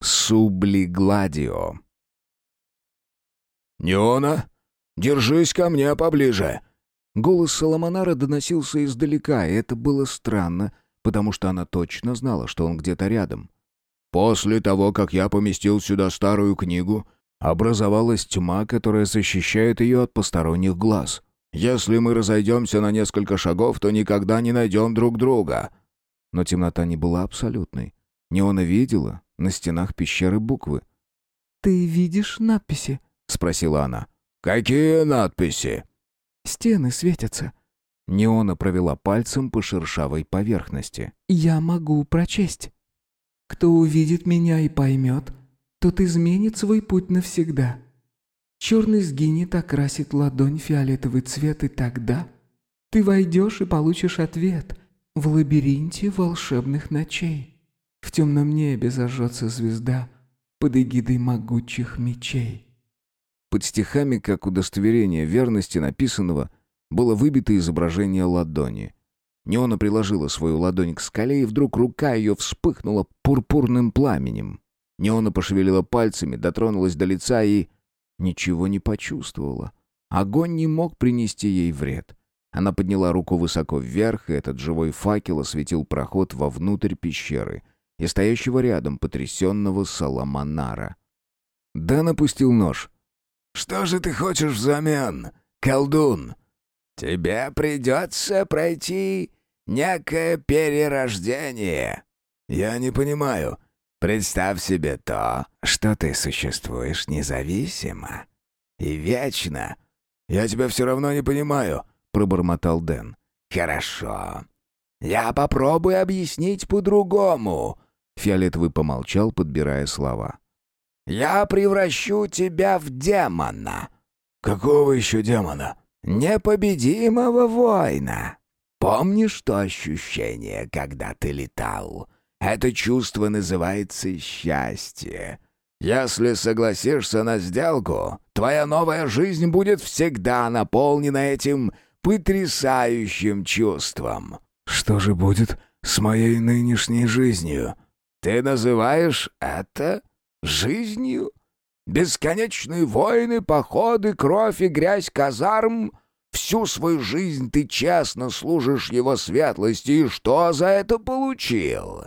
Сублигладио. «Неона, держись ко мне поближе!» Голос Соломонара доносился издалека, и это было странно, потому что она точно знала, что он где-то рядом. «После того, как я поместил сюда старую книгу, образовалась тьма, которая защищает ее от посторонних глаз. Если мы разойдемся на несколько шагов, то никогда не найдем друг друга». Но темнота не была абсолютной. Неона видела на стенах пещеры буквы. «Ты видишь надписи?» — спросила она. «Какие надписи?» «Стены светятся». Неона провела пальцем по шершавой поверхности. «Я могу прочесть. Кто увидит меня и поймет, тот изменит свой путь навсегда. Черный сгинет, окрасит ладонь фиолетовый цвет, и тогда ты войдешь и получишь ответ в лабиринте волшебных ночей. Темном небе зажжется звезда под эгидой могучих мечей». Под стихами, как удостоверение верности написанного, было выбито изображение ладони. Неона приложила свою ладонь к скале, и вдруг рука ее вспыхнула пурпурным пламенем. Неона пошевелила пальцами, дотронулась до лица и... Ничего не почувствовала. Огонь не мог принести ей вред. Она подняла руку высоко вверх, и этот живой факел осветил проход вовнутрь пещеры и стоящего рядом потрясенного Саламанара. Дэн опустил нож — «Что же ты хочешь взамен, колдун?» «Тебе придется пройти некое перерождение». «Я не понимаю. Представь себе то, что ты существуешь независимо и вечно». «Я тебя все равно не понимаю», — пробормотал Дэн. «Хорошо. Я попробую объяснить по-другому». Фиолетовый помолчал, подбирая слова. Я превращу тебя в демона». «Какого еще демона?» «Непобедимого воина. Помнишь то ощущение, когда ты летал? Это чувство называется счастье. Если согласишься на сделку, твоя новая жизнь будет всегда наполнена этим потрясающим чувством». «Что же будет с моей нынешней жизнью?» «Ты называешь это Жизнью? Бесконечные войны, походы, кровь и грязь казарм? Всю свою жизнь ты честно служишь его светлости, и что за это получил?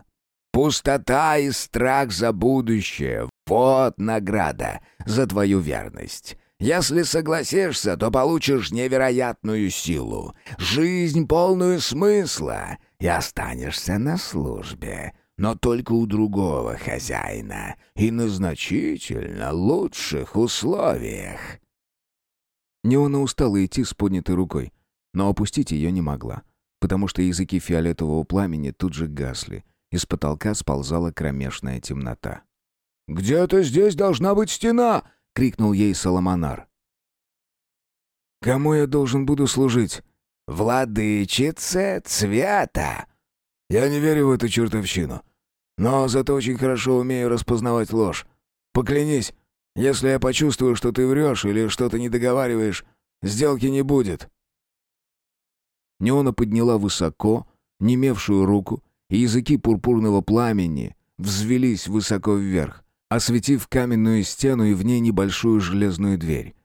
Пустота и страх за будущее — вот награда за твою верность. Если согласишься, то получишь невероятную силу, жизнь полную смысла и останешься на службе но только у другого хозяина и на значительно лучших условиях». Неона устала идти с поднятой рукой, но опустить ее не могла, потому что языки фиолетового пламени тут же гасли, из потолка сползала кромешная темнота. «Где-то здесь должна быть стена!» — крикнул ей Соломонар. «Кому я должен буду служить?» «Владычице цвета!» «Я не верю в эту чертовщину. Но зато очень хорошо умею распознавать ложь. Поклянись, если я почувствую, что ты врешь или что-то не договариваешь, сделки не будет». Неона подняла высоко, немевшую руку, и языки пурпурного пламени взвелись высоко вверх, осветив каменную стену и в ней небольшую железную дверь.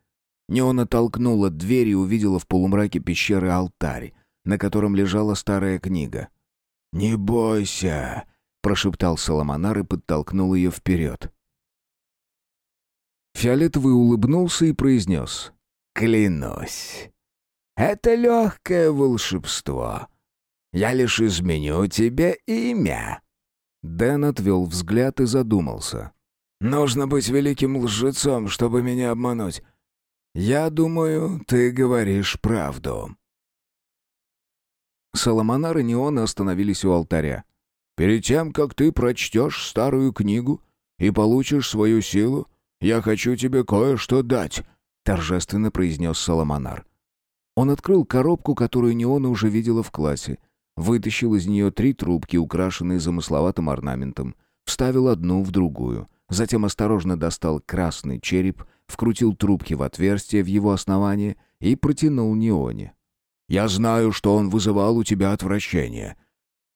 Неона толкнула дверь и увидела в полумраке пещеры алтарь, на котором лежала старая книга. «Не бойся!» прошептал Соломонар и подтолкнул ее вперед. Фиолетовый улыбнулся и произнес. «Клянусь, это легкое волшебство. Я лишь изменю тебе имя». Дэн отвел взгляд и задумался. «Нужно быть великим лжецом, чтобы меня обмануть. Я думаю, ты говоришь правду». Соломонар и Неон остановились у алтаря. Перед тем, как ты прочтешь старую книгу и получишь свою силу, я хочу тебе кое-что дать», — торжественно произнес Соломонар. Он открыл коробку, которую Неона уже видела в классе, вытащил из нее три трубки, украшенные замысловатым орнаментом, вставил одну в другую, затем осторожно достал красный череп, вкрутил трубки в отверстие в его основании и протянул Неоне. «Я знаю, что он вызывал у тебя отвращение.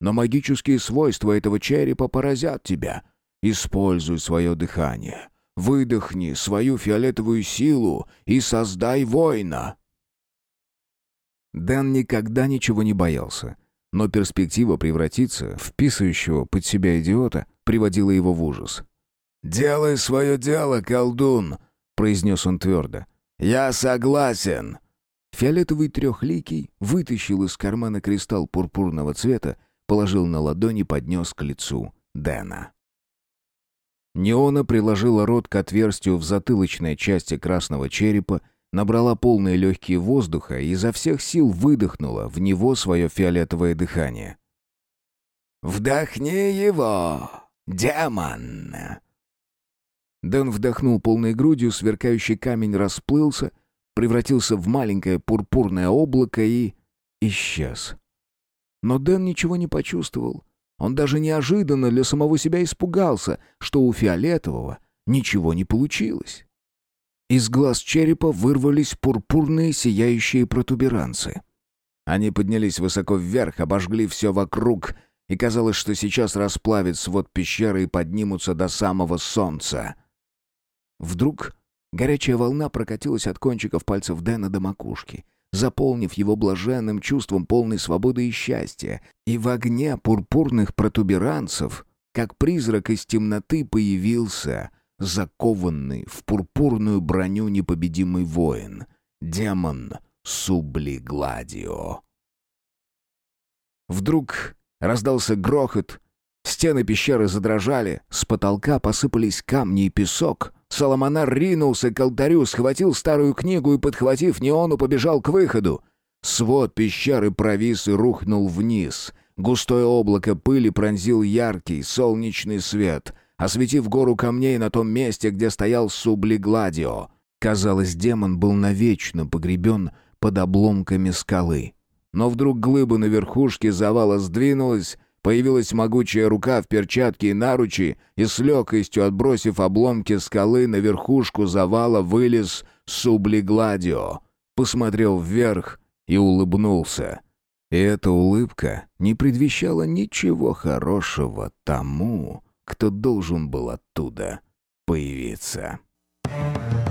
Но магические свойства этого черепа поразят тебя. Используй свое дыхание. Выдохни свою фиолетовую силу и создай воина. Дэн никогда ничего не боялся, но перспектива превратиться в писающего под себя идиота приводила его в ужас. «Делай свое дело, колдун!» — произнес он твердо. «Я согласен!» Фиолетовый трехликий вытащил из кармана кристалл пурпурного цвета, положил на ладони и поднес к лицу Дэна. Неона приложила рот к отверстию в затылочной части красного черепа, набрала полные легкие воздуха и изо всех сил выдохнула в него свое фиолетовое дыхание. «Вдохни его, демон!» Дэн вдохнул полной грудью, сверкающий камень расплылся, превратился в маленькое пурпурное облако и... исчез. Но Дэн ничего не почувствовал. Он даже неожиданно для самого себя испугался, что у Фиолетового ничего не получилось. Из глаз черепа вырвались пурпурные сияющие протуберанцы. Они поднялись высоко вверх, обожгли все вокруг, и казалось, что сейчас расплавят свод пещеры и поднимутся до самого солнца. Вдруг горячая волна прокатилась от кончиков пальцев Дэна до макушки, заполнив его блаженным чувством полной свободы и счастья, и в огне пурпурных протуберанцев, как призрак из темноты, появился закованный в пурпурную броню непобедимый воин, демон Сублигладио. Вдруг раздался грохот, стены пещеры задрожали, с потолка посыпались камни и песок — Соломонар ринулся к алтарю, схватил старую книгу и, подхватив неону, побежал к выходу. Свод пещеры провис и рухнул вниз. Густое облако пыли пронзил яркий солнечный свет, осветив гору камней на том месте, где стоял Сублигладио. Казалось, демон был навечно погребен под обломками скалы. Но вдруг глыба на верхушке завала сдвинулась, Появилась могучая рука в перчатке и наручи, и с легкостью отбросив обломки скалы на верхушку завала, вылез Сублигладио, посмотрел вверх и улыбнулся. И эта улыбка не предвещала ничего хорошего тому, кто должен был оттуда появиться. Thank you.